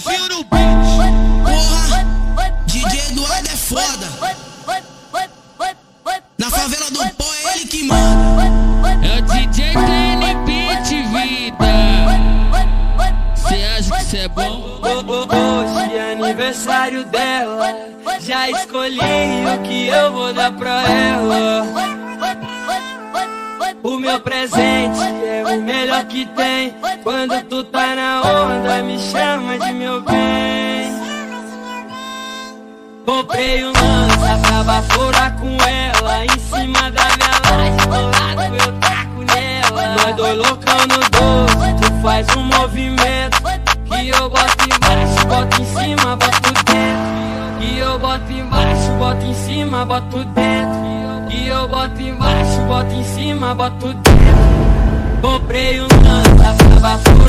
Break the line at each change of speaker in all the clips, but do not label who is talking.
prefiro no beat.
Porra, DJ
Eduardo
é foda. Na
favela do
pó
é ele que manda.
É o DJ Clean Beat, vida. Cê acha que cê é bom?
Hoje é aniversário dela. Já escolhi o que eu vou dar pra ela. O meu presente é o melhor que tem. Quando tu tá na onda. Comprei um lança pra baforar com ela. Em cima da minha laje, colado eu taco nela. Nós dois loucão no doce, tu faz um movimento. Que eu boto embaixo, boto em cima, boto dentro. E eu boto embaixo, boto em cima, boto dentro. E eu boto embaixo, boto em cima, boto dentro. Comprei um lança pra baforar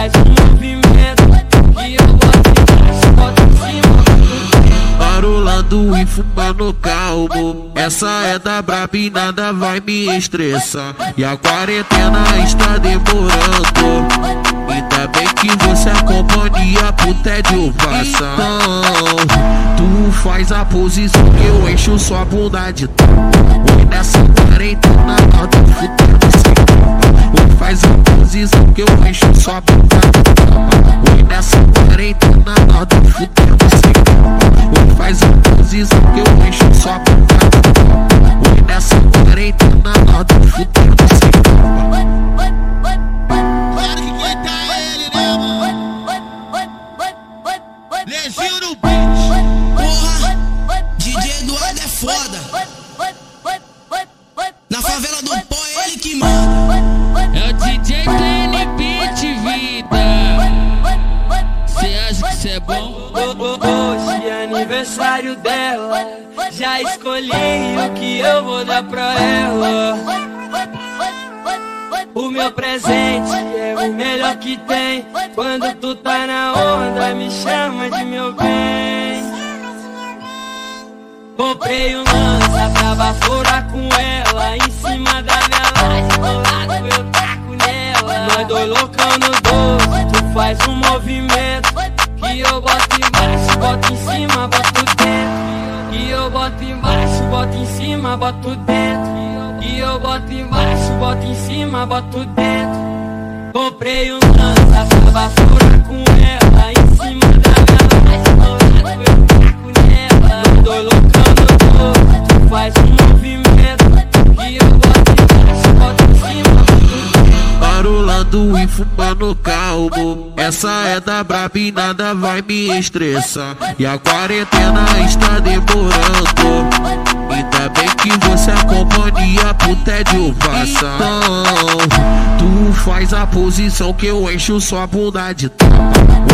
faz um movimento. Que eu boto em cima.
Barulando e fumando calmo. Essa é da braba e nada vai me estressar. E a quarentena está demorando. Ainda bem que você acompanha pro tédio passa Então, tu faz a posição que eu encho sua bunda de tal. Oi, nessa quarentena nada fudendo. sem Oi, faz a posição que eu encho de tal Oi, nessa quarentena nada fudendo sem Oi, faz a posição que eu
aniversário dela. Já escolhi o que eu vou dar pra ela. O meu presente é o melhor que tem. Quando tu tá na onda, me chama de meu bem. Comprei um lança pra baforar com ela. Em cima da minha laje, colado eu taco nela. Nós dois loucão no doce, tu faz um movimento. Que eu boto embaixo, boto em boto embaixo, boto em cima, boto dentro. E eu boto embaixo, boto em cima, boto dentro. Comprei um lança pra baforar com ela.
fumando e fumando tá calmo. Essa é da braba e nada vai me estressar. E a quarentena está demorando. Ainda bem que você é acompanha pro tédio passar. Então, tu faz a posição que eu encho sua bunda de tapa.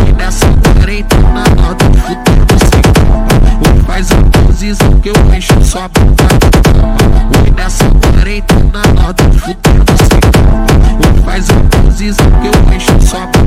E nessa quarentena, nós tô fudendo sem tapa. Faz a posição que eu encho sua bunda de tapa. E nessa quarentena, nós tô fudendo sem. Faz a faz que eu encho o saco.